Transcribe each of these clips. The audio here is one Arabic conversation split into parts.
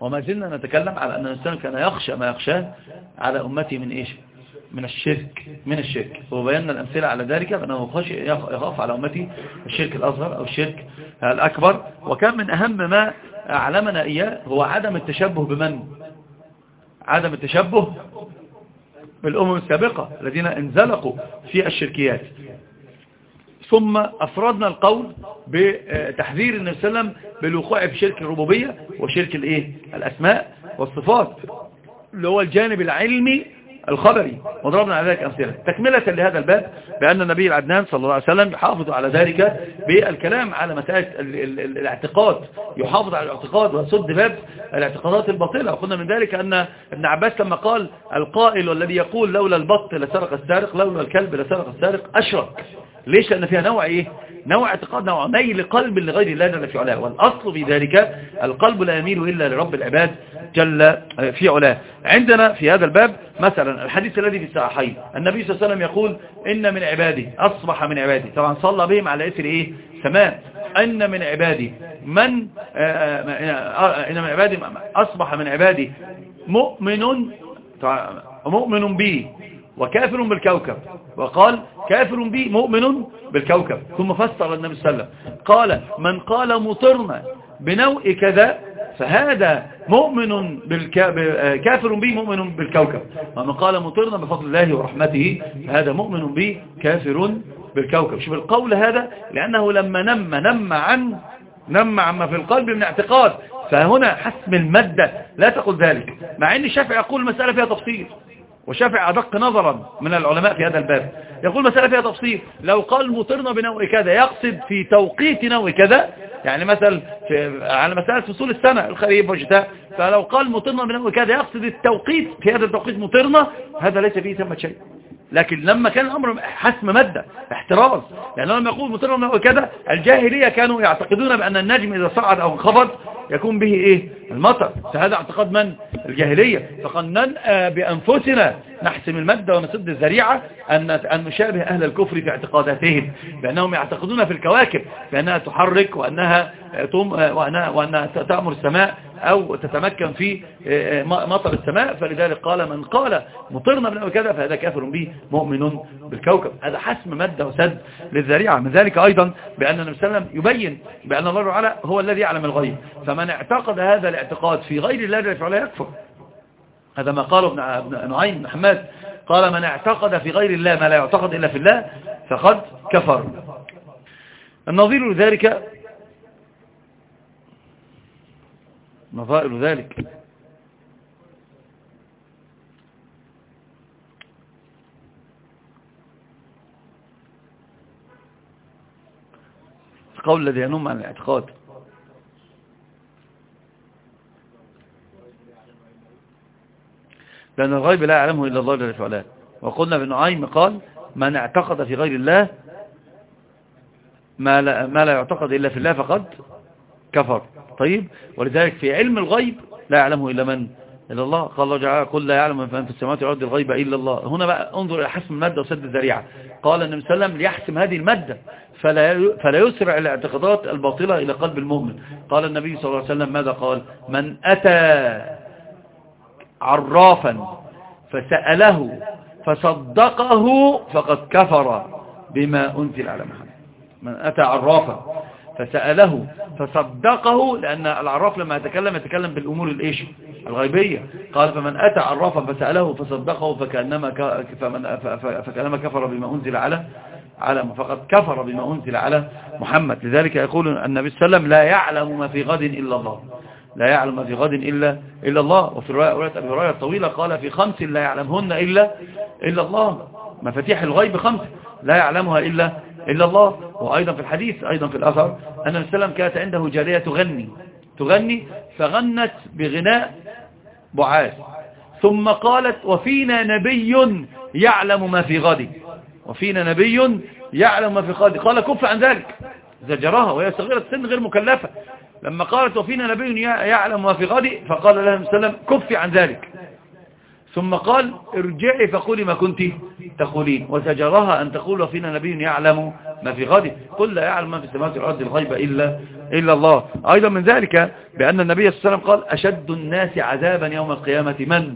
وما زلنا نتكلم على أن الإنسان كان يخشى ما يخشاه على أمته من إيش؟ من الشرك من الشرك. وبينا الأمثلة على ذلك فأنه يخاف على أمتي الشرك الأصغر أو الشرك الأكبر. وكان من أهم ما أعلمنا إياه هو عدم التشبه بمن؟ عدم التشبه بالأمم السابقة الذين انزلقوا في الشركيات. ثم أفردنا القول بتحذير النبي صلى الله عليه وسلم بالوقوع في شرك الربوبية وشرك الإيه؟ الأسماء والصفات اللي هو الجانب العلمي الخبري. وضربنا على ذلك أمثلة. تكملة لهذا الباب بأن النبي العدنان صلى الله عليه وسلم يحافظ على ذلك بالكلام على مسألة الاعتقاد. يحافظ على الاعتقاد ويسد باب الاعتقادات الباطلة. وقلنا من ذلك أن ابن عباس لما قال القائل والذي يقول لولا البط لسرق السارق لولا الكلب لسرق السارق أشرك. ليش؟ لأن فيها نوع إيه؟ نوع اعتقاد نوع ميل قلب لغير الله جل في علاه. والأصل في ذلك القلب لا يميل إلا لرب العباد جل في علاه. عندنا في هذا الباب مثلا الحديث الذي في الصحيحين. النبي صلى الله عليه وسلم يقول إن من عبادي أصبح من عبادي. طبعا صلى بهم على إثر إيه؟ سماء أن من عبادي من آه، آه، إن من عبادي أصبح من عبادي. مؤمن مؤمن بي. وكافر بالكوكب. وقال كافر بي مؤمن بالكوكب. ثم فسر النبي صلى الله عليه وسلم. قال من قال مطرنا بنوء كذا فهذا مؤمن كافر بي مؤمن بالكوكب. ومن قال مطرنا بفضل الله ورحمته فهذا مؤمن بي كافر بالكوكب. شوف القول هذا لأنه لما نم نم عن نم عما في القلب من اعتقاد. فهنا حسم المادة لا تقول ذلك. مع إن الشافعي يقول المسألة فيها تفصيل. وشافع أدق نظرا من العلماء في هذا الباب. يقول مسألة فيها تفصيل. لو قال مطرنا بنوع كذا يقصد في توقيت نوع كذا؟ يعني مثلا على مسألة فصول السنة الخريف والشتاء فلو قال مطرنا بنوع كذا يقصد التوقيت. في هذا التوقيت مطرنا هذا ليس فيه ثمة شيء. لكن لما كان الأمر حسم مادة احتراز. لأنه لما يقول مطرنا بنوع كذا الجاهلية كانوا يعتقدون بأن النجم إذا صعد أو انخفض يكون به إيه؟ المطر. فهذا اعتقاد من؟ الجاهلية. فقد ننأى بأنفسنا نحسم المادة ونسد الذريعة أن أن نشابه أهل الكفر في اعتقاداتهم بأنهم يعتقدون في الكواكب بأنها تحرك وأنها, وأنها, وأنها تأمر السماء أو تتمكن في آه، آه، مطر السماء فلذلك قال من قال مطرنا من كذا فهذا كافر به مؤمن بالكوكب. هذا حسم مادة وسد للذريعة. من ذلك أيضا بأن النبي صلى الله عليه وسلم يبين بأن الله تعالى هو الذي يعلم الغيب. فمن اعتقد هذا الاعتقاد في غير الله وعلا يكفر. هذا ما قاله ابن نعيم بن حماد. قال من اعتقد في غير الله ما لا يعتقد إلا في الله فقد كفر. النظير لذلك نظائر ذلك القول الذي ينم عن الاعتقاد. لأن الغيب لا يعلمه إلا الله جل وعلا. وقلنا ابن عيم قال من اعتقد في غير الله ما لا, ما لا يعتقد إلا في الله فقد كفر. طيب ولذلك في علم الغيب لا يعلمه إلا من؟ إلا الله. قال الله تعالى قل لا يعلم من في السماوات والأرض الغيب إلا الله. هنا بقى انظر إلى حسم المادة وسد الذريعة. قال النبي صلى الله عليه وسلم ليحسم هذه المادة فلا فلا يسرع الاعتقادات الباطلة إلى قلب المؤمن. قال النبي صلى الله عليه وسلم ماذا قال؟ من أتى عرافا فسأله فصدقه فقد كفر بما أنزل على محمد. من أتى عرافا فسأله فصدقه لأن العراف لما يتكلم يتكلم بالأمور الإيش؟ الغيبية. قال فمن أتى عرافا فسأله فصدقه فكأنما, فكأنما كفر بما أنزل على على فقد كفر بما أنزل على محمد. لذلك يقول النبي صلى الله عليه وسلم لا يعلم ما في غد إلا الله. لا يعلم ما في غد إلا, إلا الله. وفي رواية أبي هريرة الطويلة قال في خمس لا يعلمهن إلا, إلا الله. مفاتيح الغيب خمس لا يعلمها إلا, إلا الله. وأيضا في الحديث أيضا في الأثر أن السلام كانت عنده جارية تغني. تغني فغنت بغناء بعاث. ثم قالت وفينا نبي يعلم ما في غد. وفينا نبي يعلم ما في غد. قال كف عن ذلك. زجرها وهي صغيرة سن غير مكلفة. لما قالت وفينا نبي يعلم ما في غد فقال لها السلام كفي عن ذلك. ثم قال ارجعي فقولي ما كنت تقولين وزجرها أن تقول وفينا نبي يعلم ما في غد قل لا يعلم ما في السماوات والأرض الغيب إلا, إلا الله. أيضا من ذلك بأن النبي صلى الله عليه وسلم قال أشد الناس عذابا يوم القيامة من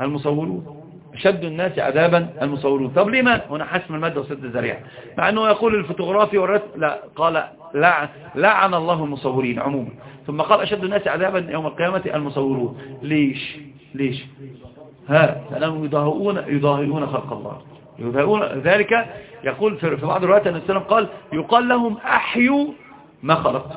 المصورون. أشد الناس عذابا المصورون. طب لما هنا حسم المادة وسد الزريعة مع أنه يقول الفوتوغرافي والرسم لا قال لعن, لعن الله المصورين عموما. ثم قال أشد الناس عذابا يوم القيامة المصورون. ليش؟ ليش؟ ها لأنهم يضاهئون, يضاهئون خلق الله. يضاهئون. ذلك يقول في بعض الروايات أن السلام قال يقال لهم أحيوا ما خلقت.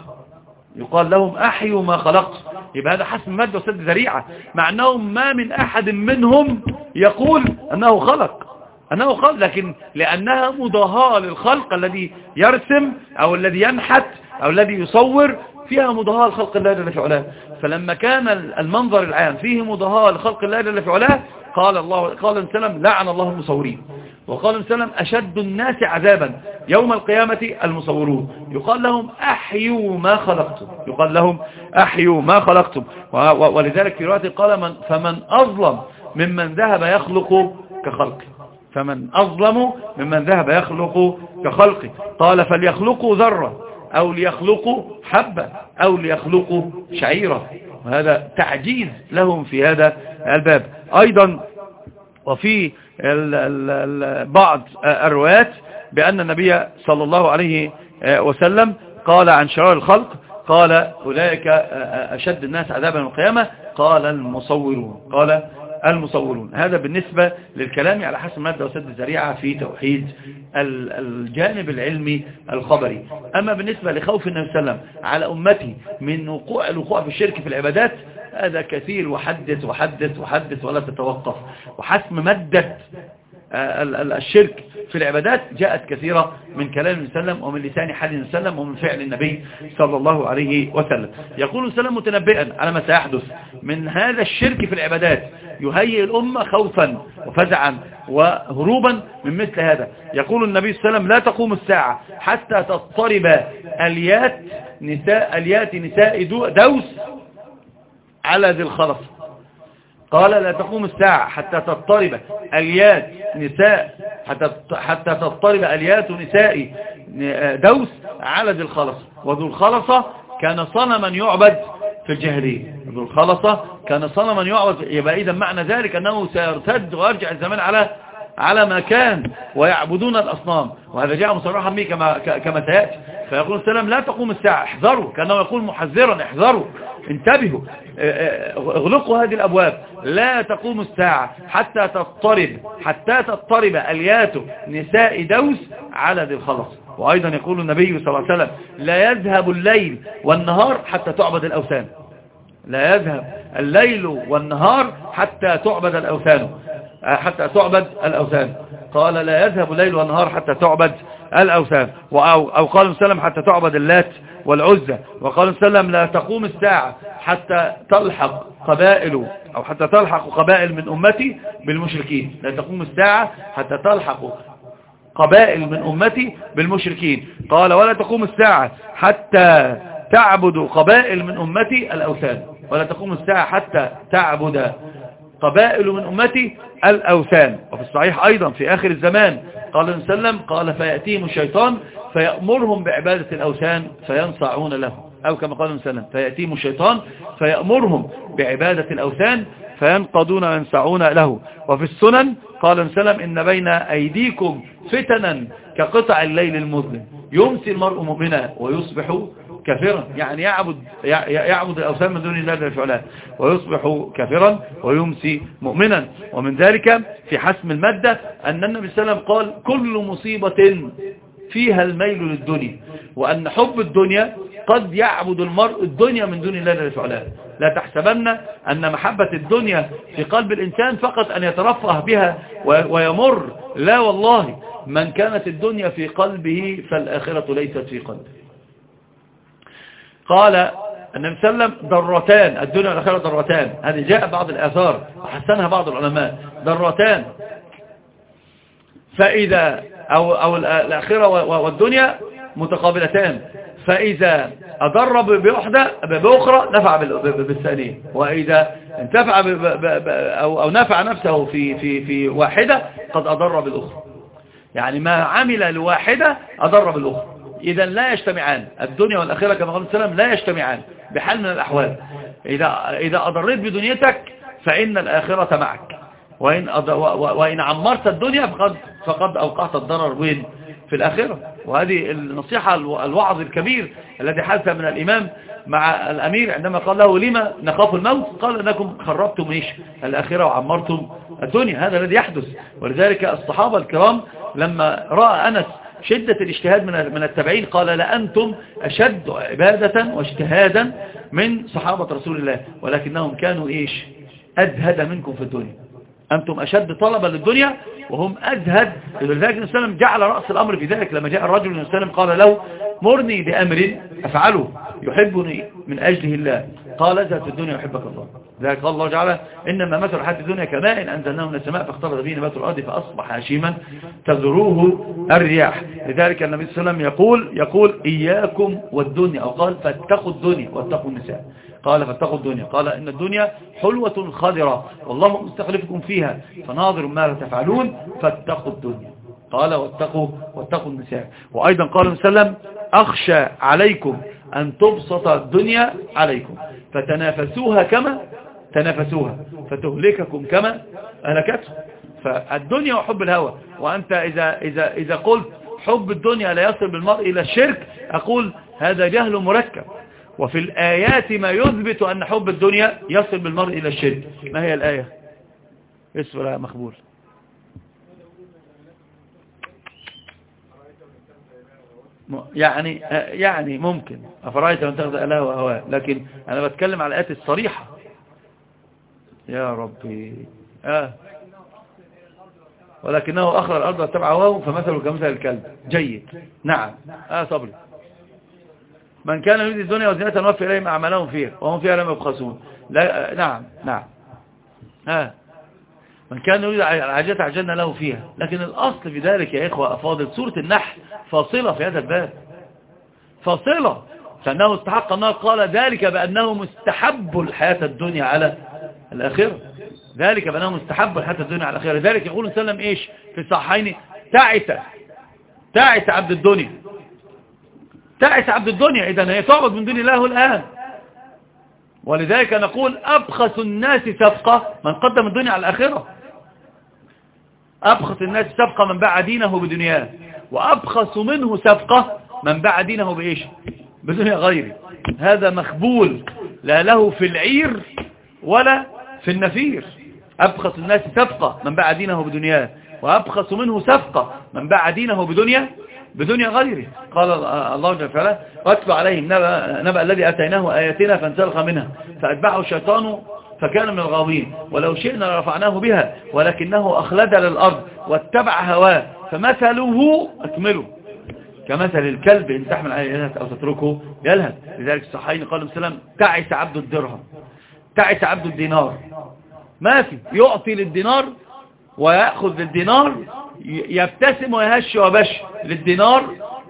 يقال لهم أحيوا ما خلقت. يبقى هذا حسم مادة وسد ذريعة مع أنهم ما من أحد منهم يقول أنه خلق أنه خلق لكن لأنها مضاهاة للخلق الذي يرسم أو الذي ينحت أو الذي يصور فيها مضاهاة لخلق الله جل في علاه فلما كان المنظر العام فيه مضاهاة لخلق الله جل في علاه قال الله قال سلم لعن الله المصورين. وقال سلم أشد الناس عذابا يوم القيامة المصورون. يقال لهم أحيوا ما خلقتم. يقال لهم أحيوا ما خلقتم. ولذلك في رواية قال من فمن أظلم ممن ذهب يخلق كخلق فمن أظلم ممن ذهب يخلق كخلقه. قال فليخلقوا ذرة أو ليخلقوا حبة أو ليخلقوا شعيرة. وهذا تعجيز لهم في هذا الباب. أيضا وفي بعض الروايات بأن النبي صلى الله عليه وسلم قال عن شرار الخلق قال أولئك أشد الناس عذابا القيامة قال المصورون قال المصورون. هذا بالنسبة للكلام على حسب مادة وسد الزريعة في توحيد الجانب العلمي الخبري. أما بالنسبة لخوف النبي صلى الله عليه وسلم على أمته من وقوع الوقوع في الشرك في العبادات هذا كثير وحدث وحدث وحدث ولا تتوقف. وحسم مادة الشرك في العبادات جاءت كثيرة من كلام النبي وسلم ومن لسان حال وسلم ومن فعل النبي صلى الله عليه وسلم. يقول السلام متنبئا على ما سيحدث من هذا الشرك في العبادات يهيئ الأمة خوفا وفزعا وهروبا من مثل هذا. يقول النبي صلى الله عليه وسلم لا تقوم الساعة حتى تضطرب أليات نساء أليات نساء دوس على ذي الخلص. قال لا تقوم الساعة حتى تضطرب اليات نساء حتى حتى تضطرب اليات نساء دوس على ذي الخلص. وذو الخلصة كان صنما يعبد في الجاهلية ذو الخلصة كان صنما يعبد يبقى إذا معنى ذلك أنه سيرتد ويرجع الزمان على على ما كان ويعبدون الأصنام. وهذا جاء مصرحا به كما, كما سيأتي فيقول السلام لا تقوم الساعة. احذروا. كأنه يقول محذرا احذروا. انتبهوا. اغلقوا هذه الأبواب. لا تقوم الساعة حتى تضطرب حتى تضطرب أليات نساء دوس على ذي الخلص. وأيضا يقول النبي صلى الله عليه وسلم لا يذهب الليل والنهار حتى تعبد الأوثان. لا يذهب الليل والنهار حتى تعبد الأوثان. حتى تعبد الأوثان. قال لا يذهب الليل والنهار حتى تعبد الأوثان. أو قال وسلم حتى تعبد اللات والعزة وقال وسلم لا تقوم الساعة حتى تلحق قبائل أو حتى تلحق قبائل من أمتي بالمشركين. لا تقوم الساعة حتى تلحق قبائل من أمتي بالمشركين. قال ولا تقوم الساعة حتى تعبد قبائل من أمتي الأوثان. ولا تقوم الساعة حتى تعبد قبائل من أمتي الأوثان. وفي الصحيح أيضا في آخر الزمان قال النبي صلى الله عليه وسلم قال فيأتيهم الشيطان فيأمرهم بعبادة الأوثان فينصعون له. أو كما قال النبي صلى الله عليه وسلم فيأتيهم الشيطان فيأمرهم بعبادة الأوثان فينقضون وينسعون له. وفي السنن قال النبي صلى الله عليه وسلم إن بين أيديكم فتنا كقطع الليل المظلم. يمسي المرء مؤمنا ويصبح كافرا. يعني يعبد يعبد الأوثان من دون الله وعلا. ويصبح كافرا ويمسي مؤمنا. ومن ذلك في حسم المادة أن النبي صلى الله عليه وسلم قال كل مصيبة فيها الميل للدنيا. وأن حب الدنيا قد يعبد المرء الدنيا من دون الله جل وعلا. لا تحسبن أن محبة الدنيا في قلب الإنسان فقط أن يترفه بها ويمر. لا والله. من كانت الدنيا في قلبه فالآخرة ليست في قلبه. قال النبي صلى الله عليه وسلم ضرتان الدنيا والآخرة ضرتان. هذه جاء بعض الآثار وحسنها بعض العلماء. ضرتان. فإذا أو, أو الآخرة والدنيا متقابلتان. فإذا أضر بوحدة بأخرى نفع بالثانية. وإذا انتفع أو, أو نفع نفسه في, في, في واحدة قد أضر بالأخرى. يعني ما عمل لواحدة أضر بالأخرى. إذا لا يجتمعان. الدنيا والآخرة كما قال السلام لا يجتمعان بحال من الأحوال. إذا, إذا أضريت بدنيتك فإن الآخرة معك. وإن, وإن عمرت الدنيا فقد, فقد أوقعت الضرر. وين؟ في الآخرة. وهذه النصيحة الوعظ الكبير الذي حدث من الإمام مع الأمير عندما قال له لما نخاف الموت؟ قال أنكم خربتم إيش؟ الآخرة وعمرتم الدنيا. هذا الذي يحدث. ولذلك الصحابة الكرام لما رأى أنس شدة الاجتهاد من التابعين. قال لأنتم أشد عبادة واجتهادا من صحابة رسول الله ولكنهم كانوا إيش؟ أزهد منكم في الدنيا. أنتم أشد طلبا للدنيا وهم أزهد لذلك النبي جعل رأس الأمر في ذلك. لما جاء الرجل النبي قال له مرني بأمر أفعله يحبني من أجله الله. قال في الدنيا يحبك الله. ذلك قال الله تعالى إنما مثل حد الدنيا كماء أنزلناه من السماء فاختلط به نبات الأرض فأصبح هشيما تذروه الرياح. لذلك النبي صلى الله عليه وسلم يقول يقول إياكم والدنيا أو قال فاتقوا الدنيا واتقوا النساء. قال فاتقوا الدنيا قال إن الدنيا حلوة خضرة والله مستخلفكم فيها. فناظر ما لا تفعلون؟ فاتقوا الدنيا. قال واتقوا واتقوا النساء. وأيضا قال صلى الله عليه وسلم أخشى عليكم أن تبسط الدنيا عليكم. فتنافسوها كما تنافسوها. فتهلككم كما أهلكتهم فالدنيا وحب الهوى. وأنت إذا, إذا, إذا قلت حب الدنيا لا يصل بالمرء إلى الشرك أقول هذا جهل مركب. وفي الآيات ما يثبت أن حب الدنيا يصل بالمرء إلى الشرك. ما هي الآية؟ اسفر يا مخبول. يعني يعني ممكن. أفرأيت من تغذى أله وهواه لكن أنا بتكلم على الآيات الصريحة. يا ربي. آه. ولكنه أخر الأرض واتبع هواه فمثله كمثل الكلب. جيد. نعم. آه صبري. من كان يريد الدنيا وزينتها نوفي إليهم أعمالهم فيها وهم فيها لم يبخسون. لا نعم نعم. ها من كان يريد العاجات عجلنا له فيها. لكن الأصل في ذلك يا إخوة أفاضل سورة النحل فاصلة في هذا الباب. فاصلة. فأنه استحق النار قال ذلك بأنه مستحب الحياة الدنيا على الآخرة. ذلك بأنه مستحب الحياة الدنيا على الآخرة. ذلك يقول وسلم إيش؟ في الصحيحين تعس. تعس عبد الدنيا. تعس عبد الدنيا. إذا هي تعبد من دون الله الآن. ولذلك نقول أبخس الناس سفقة من قدم الدنيا على الآخرة. أبخس الناس سفقة من باع دينه بدنياه وأبخس منه سفقة من باع دينه بإيش؟ بدنيا غيره. هذا مخبول لا له في العير ولا في النفير. أبخس الناس سفقة من باع دينه بدنياه وأبخس منه سفقة من باع دينه بدنيا بدنيا غيره. قال الله جل وعلا واتل عليهم نبأ, نبأ الذي أتيناه آياتنا فانسلخ منها فأتبعه الشيطان فكان من الغاوين ولو شئنا لرفعناه بها ولكنه أخلد للأرض واتبع هواه فمثله أكمله. كمثل الكلب إن تحمل عليه يلهث أو تتركه يلهث. لذلك الصحيحين قال السلام تعس عبد الدرهم تعس عبد الدينار. ما في يعطي للدينار ويأخذ للدينار يبتسم ويهش وبش للدينار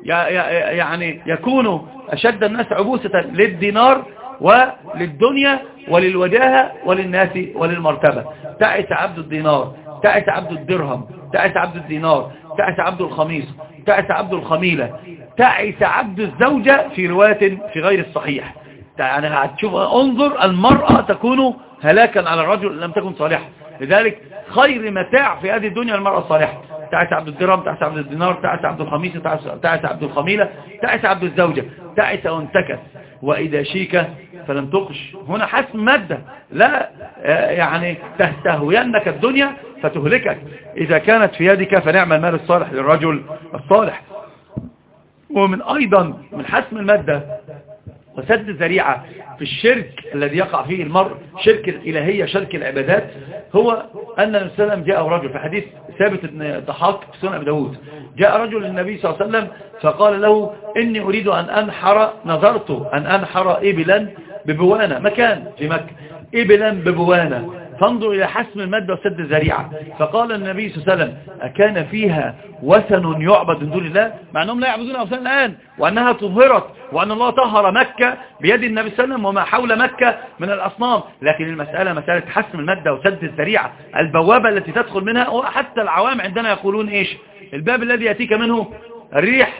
يعني يكون أشد الناس عبوسة للدينار وللدنيا وللوجاهة وللناس وللمرتبة تعس عبد الدينار تعس عبد الدرهم تعس عبد الدينار تعس عبد الخميس تعس عبد الخميلة تعس عبد الزوجة في رواية في غير الصحيح يعني هتشوف انظر المرأة تكون هلاكا على الرجل لم تكن صالحة لذلك خير متاع في هذه الدنيا المرأة الصالحة تعس عبد الدرهم تعس عبد الدينار تعس عبد الخميس تعس عبد الخميلة تعس عبد الزوجة تعس وانتكس وإذا شيك فلم تقش هنا حسم مادة. لا آه، يعني تستهوينك الدنيا فتهلكك. إذا كانت في يدك فنعم المال الصالح للرجل الصالح. ومن أيضا من حسم المادة وسد ذريعة في الشرك الذي يقع فيه المرء شرك الإلهية شرك العبادات هو أن النبي صلى الله عليه وسلم جاء رجل. في حديث ثابت بن ضحاك في سنة أبي داود. جاء رجل للنبي صلى الله عليه وسلم فقال له إني أريد أن أنحر نظرت أن أنحر إبلا ببوانة مكان في مكة. إبلا ببوانة فانظر إلى حسم المادة وسد الذريعة. فقال النبي صلى الله عليه وسلم أكان فيها وثن يعبد من دون الله؟ مع أنهم لا يعبدون أوثان الآن. وأنها طهرت. وأن الله طهر مكة بيد النبي صلى الله عليه وسلم وما حول مكة من الأصنام. لكن المسألة مسألة حسم المادة وسد الذريعة. البوابة التي تدخل منها وحتى العوام عندنا يقولون إيش؟ الباب الذي يأتيك منه الريح.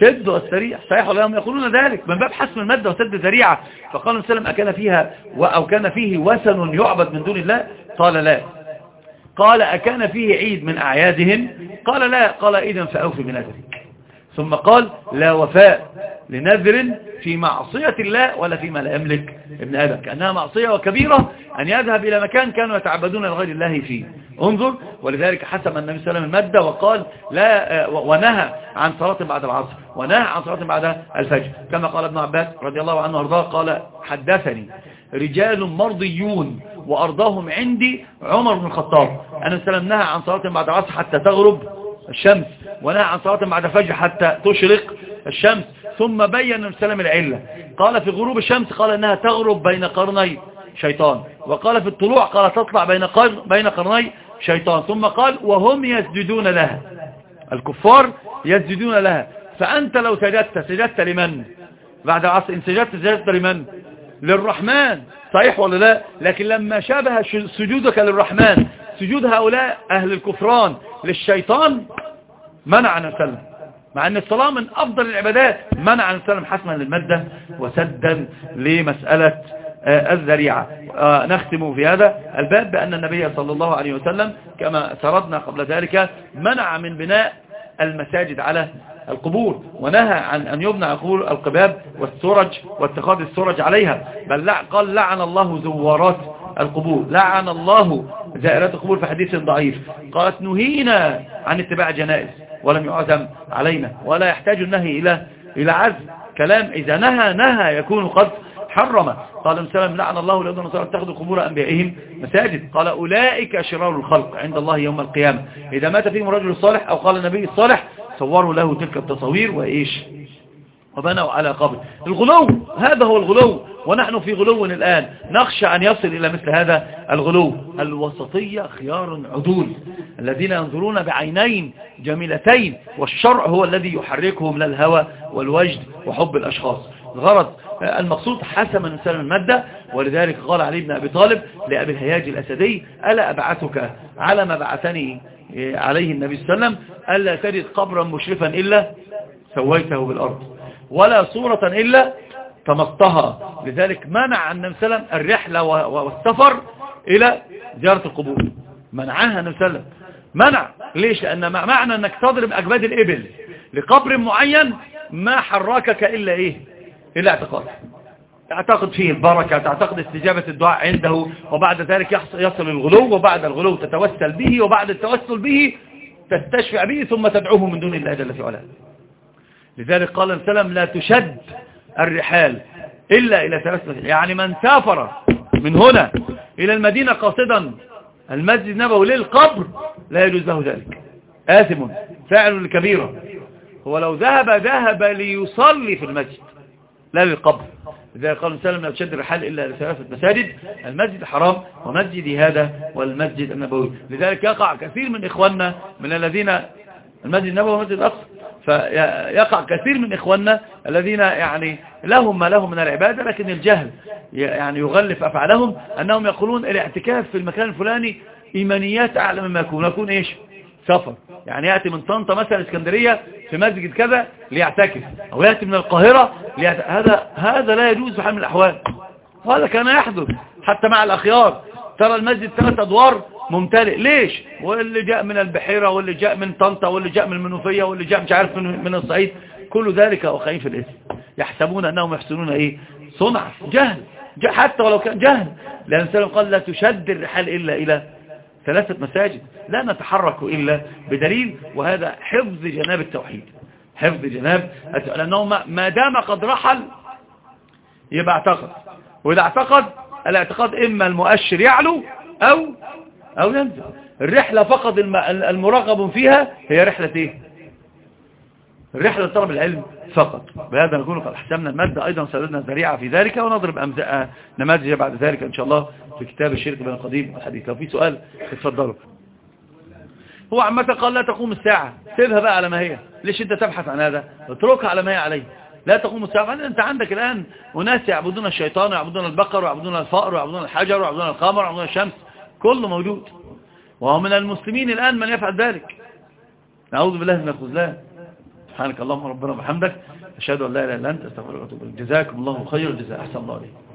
سد والسريع. صحيح ولا يقولون ذلك؟ من باب حسم المادة وسد الذريعة فقال وسلم أكان فيها أو كان فيه وثن يعبد من دون الله؟ قال لا. قال أكان فيه عيد من أعيادهم؟ قال لا. قال إذا فأوفي بنذرك ثم قال لا وفاء لنذر في معصية الله ولا فيما لا يملك ابن آدم كأنها معصية وكبيرة أن يذهب إلى مكان كانوا يتعبدون لغير الله فيه. انظر ولذلك حسم النبي صلى الله عليه وسلم المادة وقال لا ونهى عن صلاة بعد العصر ونهى عن صلاة بعد الفجر. كما قال ابن عباس رضي الله عنه وارضاه قال حدثني رجال مرضيون وأرضاهم عندي عمر بن الخطاب. أن السلام نهى عن صلاة بعد العصر حتى تغرب الشمس. ونهى عن صلاة بعد فجر حتى تشرق الشمس. ثم بين السلام العلة. قال في غروب الشمس قال إنها تغرب بين قرني شيطان. وقال في الطلوع قال تطلع بين قرن بين قرني شيطان. ثم قال وهم يسجدون لها. الكفار يسجدون لها. فأنت لو سجدت سجدت لمن؟ بعد العصر إن سجدت سجدت لمن؟ للرحمن. صحيح ولا لا؟ لكن لما شابه سجودك للرحمن سجود هؤلاء أهل الكفران للشيطان منع عن السلم مع أن الصلاة من أفضل العبادات. منع عن السلم حسما للمادة وسدا لمسألة آه، الذريعة. آه، نختم في هذا الباب بأن النبي صلى الله عليه وسلم كما سردنا قبل ذلك منع من بناء المساجد على القبور ونهى عن أن يبنى قبور القباب والسرج واتخاذ السرج عليها. بل قال لعن الله زوارات القبور. لعن الله زائرات القبور في حديث ضعيف. قالت نهينا عن اتباع جنائز ولم يعزم علينا ولا يحتاج النهي إلى إلى عزم. كلام إذا نهى نهى يكون قد حرم. قال وسلم لعن الله الذين والنصارى اتخذوا قبور أنبيائهم مساجد. قال أولئك شرار الخلق عند الله يوم القيامة. إذا مات فيهم الرجل الصالح أو قال النبي الصالح صوروا له تلك التصوير وإيش؟ وبنوا على قبر. الغلو هذا هو الغلو ونحن في غلو الآن. نخشى أن يصل إلى مثل هذا الغلو. الوسطية خيار عدول. الذين ينظرون بعينين جميلتين والشرع هو الذي يحركهم للهوى والوجد وحب الأشخاص. الغرض المقصود حسما نسلم المادة ولذلك قال علي بن أبي طالب لأبي الهياج الأسدي ألا أبعثك على ما بعثني عليه النبي صلى الله عليه وسلم ألا تجد قبرا مشرفا إلا سويته بالأرض ولا صورة إلا تمطها. لذلك منع النبي صلى الله عليه وسلم الرحلة والسفر إلى زيارة القبور. منعها النبي صلى الله عليه وسلم. منع. ليش؟ لأن معنى أنك تضرب أجباد الإبل لقبر معين ما حركك إلا إيه؟ إلا اعتقاد. تعتقد فيه البركة تعتقد استجابة الدعاء عنده وبعد ذلك يصل الغلو وبعد الغلو تتوسل به وبعد التوسل به تستشفع به ثم تدعوه من دون الله جل في علاه لذلك قال السلام لا تشد الرحال إلا إلى ثلاث مسجد يعني من سافر من هنا إلى المدينة قاصدا المسجد النبوي للقبر لا يجوز له ذلك. آثم فاعل لكبيرة هو لو ذهب ذهب ليصلي في المسجد لا للقبر. لذلك قال وسلم لا تشد الرحال إلا لثلاثة مساجد المسجد الحرام ومسجد هذا والمسجد النبوي. لذلك يقع كثير من إخواننا من الذين المسجد النبوي والمسجد الأقصى. فيقع كثير من إخواننا الذين يعني لهم ما لهم من العبادة لكن الجهل يعني يغلف أفعالهم أنهم يقولون الاعتكاف في المكان الفلاني إيمانيات أعلى مما يكون. يكون إيش؟ سفر. يعني يأتي من طنطا مثلا إسكندرية في مسجد كذا ليعتكف أو يأتي من القاهرة. هذا هذا لا يجوز في حال من الأحوال. وهذا كان يحدث حتى مع الأخيار. ترى المسجد ثلاث أدوار ممتلئ. ليش؟ واللي جاء من البحيرة واللي جاء من طنطا واللي جاء من المنوفية واللي جاء مش عارف من, من الصعيد كل ذلك وقعين في الاسم. يحسبون أنهم يحسنون إيه؟ صنع جهل حتى ولو كان جهل. لأن سلم قال لا تشد الرحال إلا إلى ثلاثة مساجد. لا نتحرك إلا بدليل وهذا حفظ جناب التوحيد. حفظ جناب لأنه ما دام قد رحل يبقى اعتقد. وإذا اعتقد الاعتقاد إما المؤشر يعلو أو أو ينزل الرحلة فقط المرغب فيها هي رحلة إيه؟ رحلة طلب العلم فقط. بهذا نكون قد حسمنا المادة أيضا سردنا ذريعة في ذلك ونضرب أمزاء نماذج بعد ذلك إن شاء الله في كتاب الشرك بين القديم والحديث. لو في سؤال اتفضلوا. هو عامة قال لا تقوم الساعة. سيبها بقى على ما هي. ليش أنت تبحث عن هذا؟ اتركها على ما هي عليه. لا تقوم الساعة. أنت عندك الآن أناس يعبدون الشيطان ويعبدون البقر ويعبدون الفأر ويعبدون الحجر ويعبدون القمر ويعبدون الشمس. كله موجود. وهو من المسلمين الآن من يفعل ذلك. نعوذ بالله من الخذلان سبحانك اللهم ربنا وبحمدك. أشهد أن لا إله إلا أنت أستغفرك وأتوب إليك. جزاكم الله خير الجزاء. أحسن الله عليكم